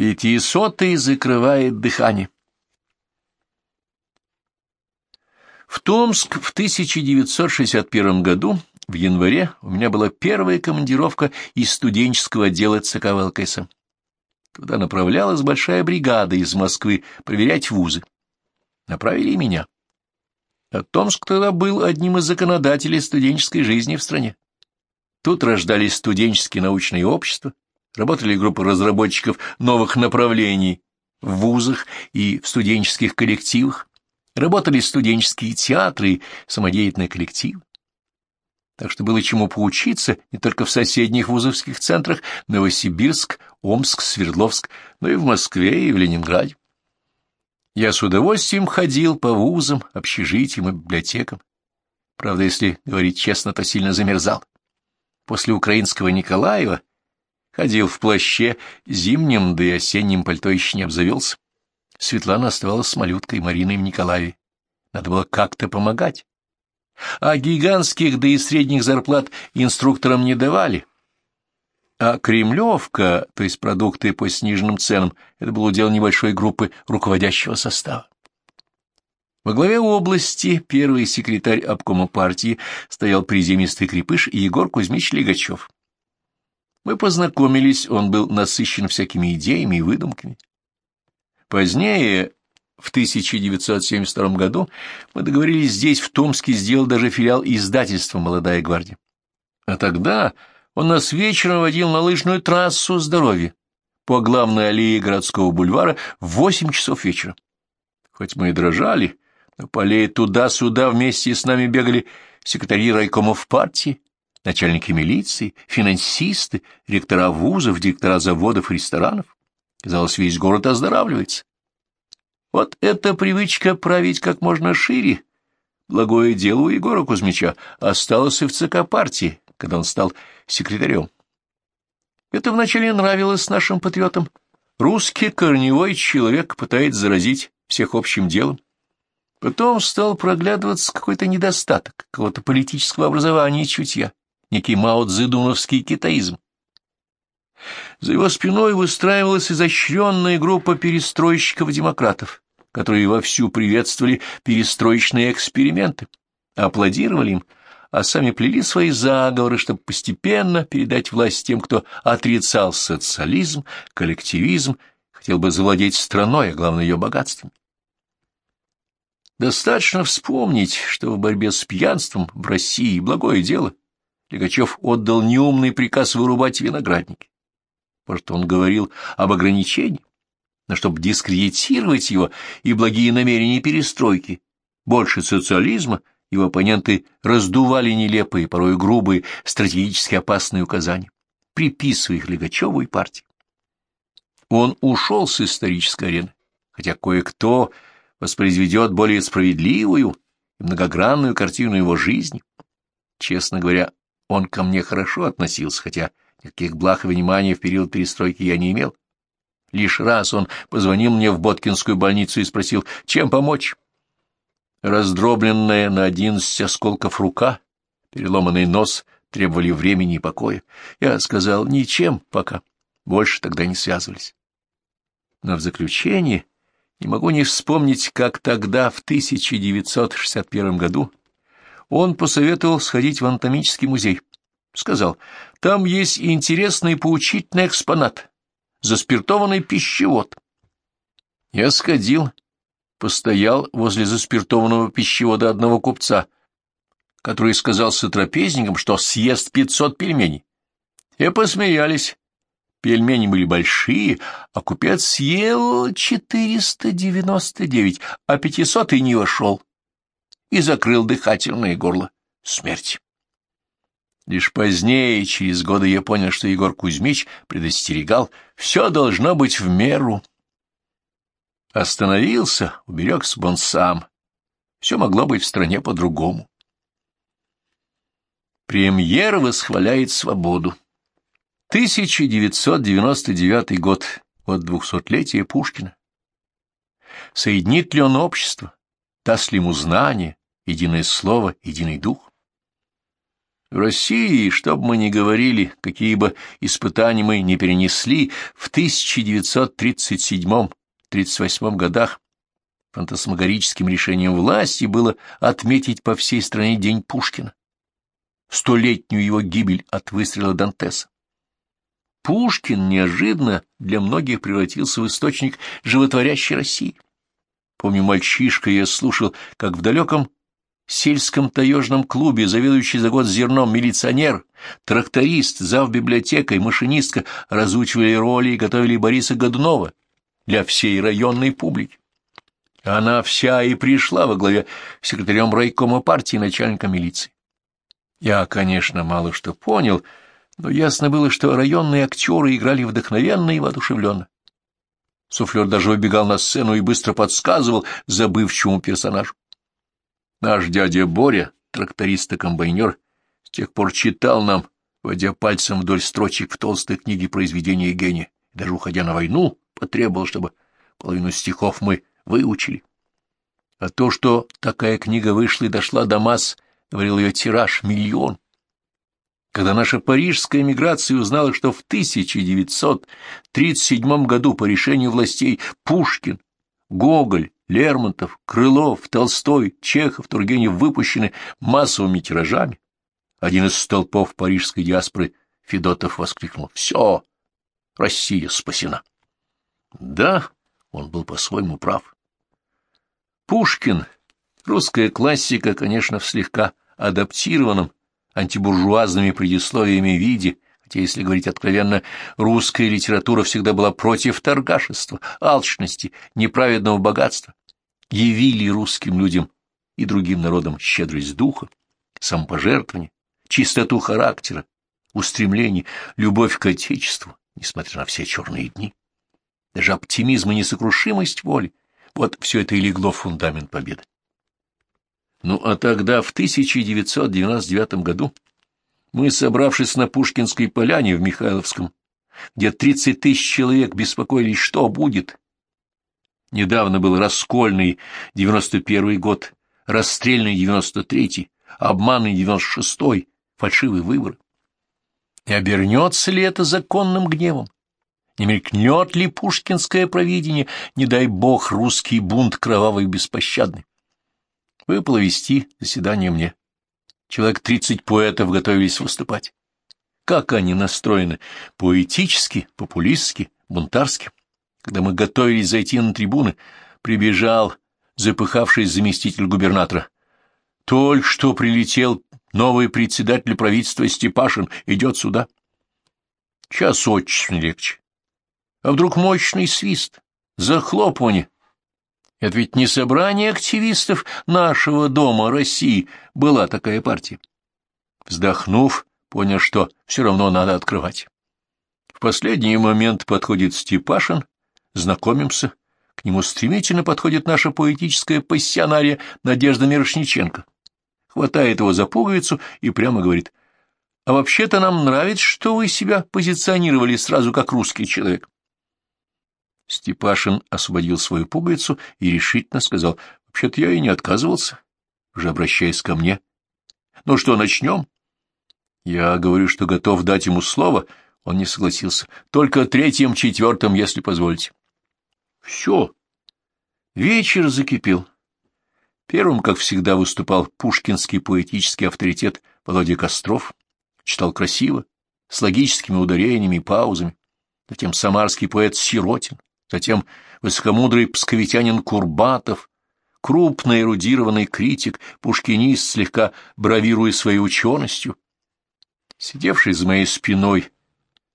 Пятисотый закрывает дыхание. В Томск в 1961 году в январе у меня была первая командировка из студенческого отдела ЦК ВЛКСМ. Туда направлялась большая бригада из Москвы проверять вузы. Направили меня. А Томск тогда был одним из законодателей студенческой жизни в стране. Тут рождались студенческие научные общества, работали группы разработчиков новых направлений в вузах и в студенческих коллективах, работали студенческие театры и самодеятельные коллективы. Так что было чему поучиться не только в соседних вузовских центрах Новосибирск, Омск, Свердловск, но и в Москве и в Ленинграде. Я с удовольствием ходил по вузам, общежитиям и библиотекам. Правда, если говорить честно, то сильно замерзал. После украинского Николаева ходил в плаще, зимним да и осенним пальто еще не обзавелся. Светлана оставалась с малюткой Мариной в Николаеве. Надо было как-то помогать. А гигантских да и средних зарплат инструкторам не давали. А кремлевка, то есть продукты по сниженным ценам, это было дело небольшой группы руководящего состава. Во главе области первый секретарь обкома партии стоял приземистый крепыш Егор Кузьмич Легачев. Мы познакомились, он был насыщен всякими идеями и выдумками. Позднее, в 1972 году, мы договорились здесь, в Томске, сделать даже филиал издательства «Молодая гвардия». А тогда он нас вечером водил на лыжную трассу здоровья по главной аллее городского бульвара в восемь часов вечера. Хоть мы и дрожали, на поле туда-сюда вместе с нами бегали секретари райкомов партии, начальники милиции, финансисты, ректора вузов, директора заводов и ресторанов. Казалось, весь город оздоравливается. Вот эта привычка править как можно шире, благое дело у Егора Кузьмича, осталось и в ЦК партии, когда он стал секретарем. Это вначале нравилось нашим патриотам. Русский корневой человек пытается заразить всех общим делом. Потом стал проглядываться какой-то недостаток, какого-то политического образования и чутья, некий мао китаизм. За его спиной выстраивалась изощренная группа перестройщиков-демократов, которые вовсю приветствовали перестроечные эксперименты, аплодировали им, а сами плели свои заговоры, чтобы постепенно передать власть тем, кто отрицал социализм, коллективизм, хотел бы завладеть страной, а главное ее богатством. Достаточно вспомнить, что в борьбе с пьянством в России благое дело. Легачев отдал неумный приказ вырубать виноградники. Может, он говорил об ограничении, но чтобы дискредитировать его и благие намерения перестройки, больше социализма, его оппоненты раздували нелепые, порой грубые, стратегически опасные указания, приписывая их Легачеву и партии. Он ушел с исторической арены, хотя кое-кто воспроизведет более справедливую и многогранную картину его жизни. Честно говоря, он ко мне хорошо относился, хотя никаких благ и внимания в период перестройки я не имел. Лишь раз он позвонил мне в Боткинскую больницу и спросил, чем помочь. Раздробленная на одиннадцать осколков рука, переломанный нос требовали времени и покоя. Я сказал, ничем пока. Больше тогда не связывались. Но в заключение не могу не вспомнить, как тогда, в 1961 году, он посоветовал сходить в анатомический музей. Сказал, там есть интересный поучительный экспонат, заспиртованный пищевод. Я сходил, постоял возле заспиртованного пищевода одного купца, который сказал сотрапезникам, что съест пятьсот пельменей. И посмеялись, Пельмени были большие, а купец съел четыреста девяносто девять, а пятисотый не вошел и закрыл дыхательное горло. Смерть. Лишь позднее, через годы, я понял, что Егор Кузьмич предостерегал, все должно быть в меру. Остановился, уберегся бы он сам. Все могло быть в стране по-другому. Премьер восхваляет свободу. 1999 год, от двухсотлетия Пушкина. Соединит ли он общество, даст ли ему знание, единое слово, единый дух? В России, что бы мы ни говорили, какие бы испытания мы не перенесли, в 1937-38 годах фантасмагорическим решением власти было отметить по всей стране День Пушкина, столетнюю его гибель от выстрела Дантеса. Пушкин неожиданно для многих превратился в источник животворящей России. Помню, мальчишка я слушал, как в далеком сельском таежном клубе заведующий за год зерном милиционер, тракторист, зав библиотекой, машинистка разучивали роли и готовили Бориса Годунова для всей районной публики. Она вся и пришла во главе секретарем райкома партии начальника милиции. Я, конечно, мало что понял, но ясно было, что районные актеры играли вдохновенно и воодушевленно. Суфлер даже выбегал на сцену и быстро подсказывал забывчивому персонажу. Наш дядя Боря, тракторист и комбайнер, с тех пор читал нам, водя пальцем вдоль строчек в толстой книге произведения гения, даже уходя на войну, потребовал, чтобы половину стихов мы выучили. А то, что такая книга вышла и дошла до масс, говорил ее тираж — миллион. Когда наша парижская эмиграция узнала, что в 1937 году по решению властей Пушкин, Гоголь, Лермонтов, Крылов, Толстой, Чехов, Тургенев выпущены массовыми тиражами. Один из столпов парижской диаспоры Федотов воскликнул «Все! Россия спасена!» Да, он был по-своему прав. Пушкин, русская классика, конечно, в слегка адаптированном антибуржуазными предисловиями виде, хотя, если говорить откровенно, русская литература всегда была против торгашества, алчности, неправедного богатства явили русским людям и другим народам щедрость духа, самопожертвование, чистоту характера, устремление, любовь к Отечеству, несмотря на все черные дни. Даже оптимизм и несокрушимость воли — вот все это и легло в фундамент победы. Ну, а тогда, в 1999 году, мы, собравшись на Пушкинской поляне в Михайловском, где 30 тысяч человек беспокоились, что будет, Недавно был раскольный 91 год, расстрельный 93-й, обманный 96-й, фальшивый выбор. И обернется ли это законным гневом? Не мелькнет ли пушкинское провидение, не дай бог, русский бунт кровавый и беспощадный? Выпало вести заседание мне. Человек тридцать поэтов готовились выступать. Как они настроены? Поэтически, популистски, бунтарски? Когда мы готовились зайти на трибуны, прибежал запыхавшийся заместитель губернатора. Только что прилетел новый председатель правительства Степашин, идет сюда. Час очень легче. А вдруг мощный свист, захлопывание. Это ведь не собрание активистов нашего дома России была такая партия. Вздохнув, понял, что все равно надо открывать. В последний момент подходит Степашин знакомимся. К нему стремительно подходит наша поэтическая пассионария Надежда Мирошниченко. Хватает его за пуговицу и прямо говорит, «А вообще-то нам нравится, что вы себя позиционировали сразу как русский человек». Степашин освободил свою пуговицу и решительно сказал, «Вообще-то я и не отказывался», уже обращаясь ко мне. «Ну что, начнем?» Я говорю, что готов дать ему слово, он не согласился. «Только третьим-четвертым, если позволите». Все. Вечер закипел. Первым, как всегда, выступал пушкинский поэтический авторитет Володя Костров. Читал красиво, с логическими ударениями и паузами. Затем самарский поэт Сиротин. Затем высокомудрый псковитянин Курбатов. Крупный эрудированный критик, пушкинист, слегка бравируя своей ученостью. Сидевший за моей спиной,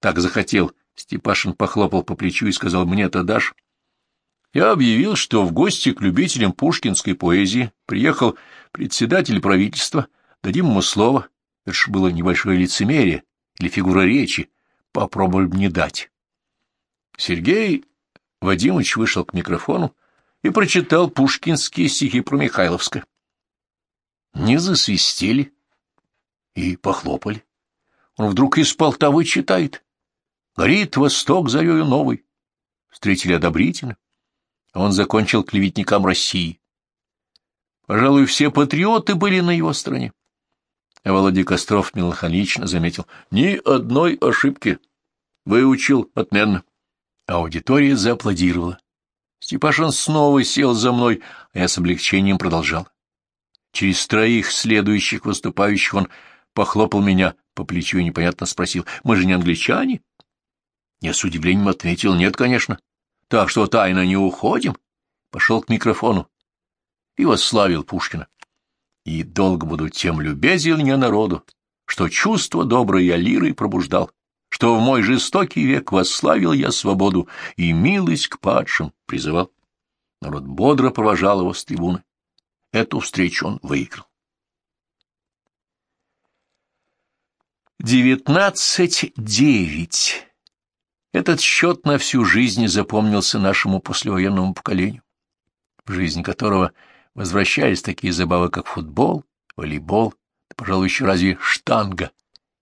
так захотел, Степашин похлопал по плечу и сказал, «Мне-то дашь?» Я объявил, что в гости к любителям пушкинской поэзии приехал председатель правительства, дадим ему слово. Это ж было небольшое лицемерие или фигура речи, попробовали не дать. Сергей Вадимович вышел к микрофону и прочитал пушкинские стихи про Михайловское. Не засвистели и похлопали. Он вдруг из Полтавы читает. «Горит восток зарею новый». Встретили одобрительно. Он закончил клеветникам России. Пожалуй, все патриоты были на его стороне. А Володя Костров меланхолично заметил. Ни одной ошибки. Выучил отменно. Аудитория зааплодировала. Степашин снова сел за мной, а я с облегчением продолжал. Через троих следующих выступающих он похлопал меня по плечу и непонятно спросил, «Мы же не англичане?» Я с удивлением ответил, «Нет, конечно». «Так что тайно не уходим?» Пошел к микрофону и восславил Пушкина. «И долго буду тем любезен я народу, что чувство доброе я лирой пробуждал, что в мой жестокий век восславил я свободу и милость к падшим призывал». Народ бодро провожал его с трибуны. Эту встречу он выиграл. Девятнадцать девять. Этот счет на всю жизнь запомнился нашему послевоенному поколению, в жизнь которого возвращались такие забавы, как футбол, волейбол, да, пожалуй, еще разве штанга,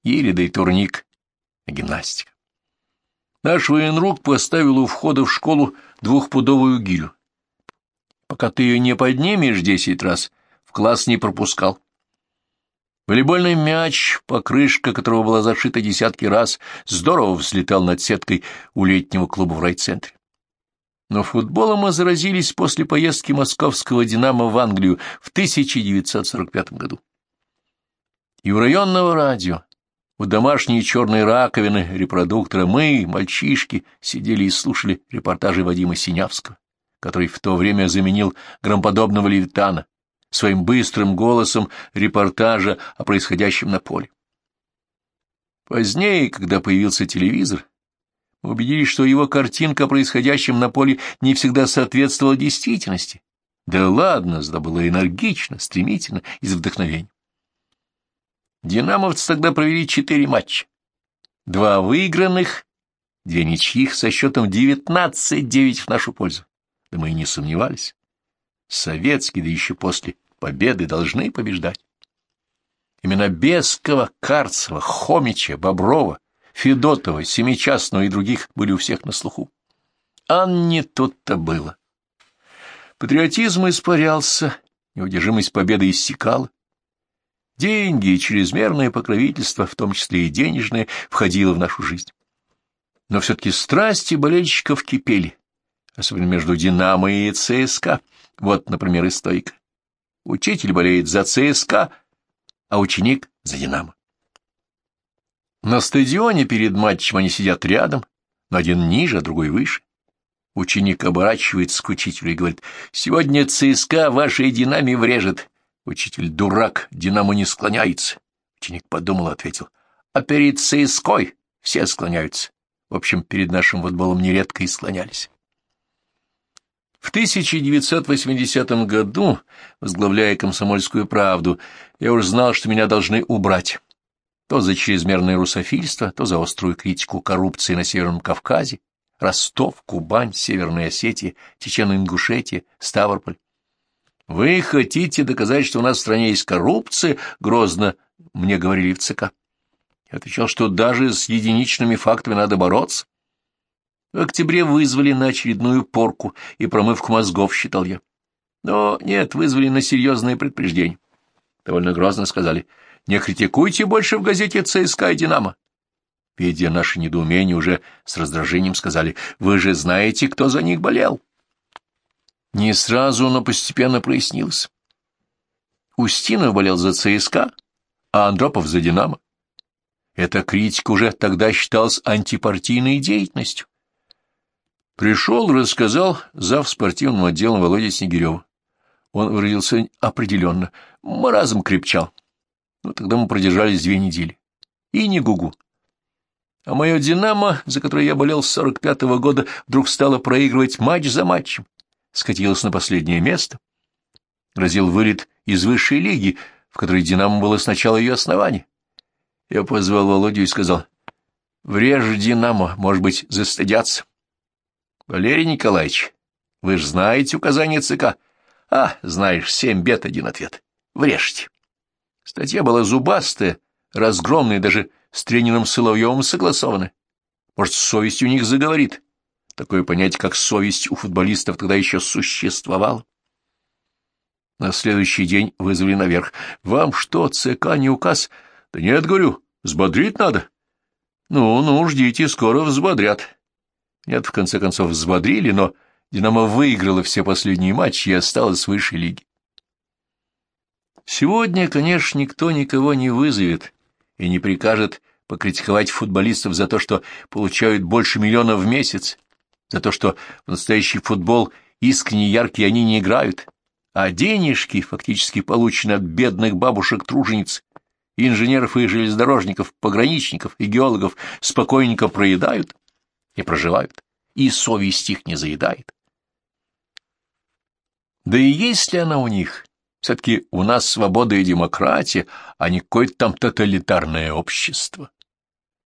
или да и турник, и гимнастика. Наш военрук поставил у входа в школу двухпудовую гирю. Пока ты ее не поднимешь десять раз, в класс не пропускал. Волейбольный мяч, покрышка которого была зашита десятки раз, здорово взлетал над сеткой у летнего клуба в райцентре. Но футболом мы заразились после поездки московского «Динамо» в Англию в 1945 году. И у районного радио, у домашней черной раковины репродуктора мы, мальчишки, сидели и слушали репортажи Вадима Синявского который в то время заменил громподобного Левитана, своим быстрым голосом репортажа о происходящем на поле. Позднее, когда появился телевизор, мы убедились, что его картинка о происходящем на поле не всегда соответствовала действительности. Да ладно, это было энергично, стремительно, из вдохновения. Динамовцы тогда провели четыре матча. Два выигранных, две ничьих со счетом 19-9 в нашу пользу да мы и не сомневались. Советские, да еще после победы, должны побеждать. Именно Бескова, Карцева, Хомича, Боброва, Федотова, Семичастного и других были у всех на слуху. А не тут-то было. Патриотизм испарялся, неудержимость победы иссякала. Деньги и чрезмерное покровительство, в том числе и денежное, входило в нашу жизнь. Но все-таки страсти болельщиков кипели, особенно между «Динамо» и ЦСКА. Вот, например, и стойка. Учитель болеет за ЦСКА, а ученик — за «Динамо». На стадионе перед матчем они сидят рядом, но один ниже, а другой выше. Ученик оборачивается к учителю и говорит, «Сегодня ЦСКА вашей «Динаме» врежет». Учитель дурак, «Динамо» не склоняется. Ученик подумал и ответил, «А перед ЦСКой все склоняются». В общем, перед нашим футболом нередко и склонялись. В 1980 году, возглавляя «Комсомольскую правду», я уже знал, что меня должны убрать. То за чрезмерное русофильство, то за острую критику коррупции на Северном Кавказе, Ростов, Кубань, Северная Осетия, Чечено-Ингушетия, Ставрополь. «Вы хотите доказать, что у нас в стране есть коррупция?» — грозно мне говорили в ЦК. Я отвечал, что даже с единичными фактами надо бороться. В октябре вызвали на очередную порку и промывку мозгов, считал я. Но нет, вызвали на серьезное предупреждение. Довольно грозно сказали, не критикуйте больше в газете ЦСКА и «Динамо». Видя наше недоумение, уже с раздражением сказали, вы же знаете, кто за них болел. Не сразу, но постепенно прояснилось. Устинов болел за ЦСКА, а Андропов за «Динамо». Эта критика уже тогда считалась антипартийной деятельностью. Пришел, рассказал зав. спортивным отделом Володя Снегирев. Он выразился определенно. Маразм крепчал. Ну, тогда мы продержались две недели. И не гугу. А мое «Динамо», за которое я болел с сорок пятого года, вдруг стало проигрывать матч за матчем. Скатилось на последнее место. Грозил вылет из высшей лиги, в которой «Динамо» было с начала ее основания. Я позвал Володю и сказал, «Врежь «Динамо», может быть, застыдятся». Валерий Николаевич, вы же знаете указания ЦК. А, знаешь, семь бед, один ответ. Врежьте. Статья была зубастая, разгромная, даже с тренером Соловьевым согласована. Может, совесть у них заговорит. Такое понятие, как совесть у футболистов, тогда еще существовало. На следующий день вызвали наверх. «Вам что, ЦК не указ?» «Да нет, говорю, взбодрить надо». «Ну, ну, ждите, скоро взбодрят». Нет, в конце концов, взбодрили, но «Динамо» выиграла все последние матчи и осталась в высшей лиге. Сегодня, конечно, никто никого не вызовет и не прикажет покритиковать футболистов за то, что получают больше миллиона в месяц, за то, что в настоящий футбол искренне яркие они не играют, а денежки, фактически полученные от бедных бабушек-тружениц, инженеров и железнодорожников, пограничников и геологов, спокойненько проедают и проживают, и совесть их не заедает. Да и есть ли она у них? Все-таки у нас свобода и демократия, а не какое-то там тоталитарное общество.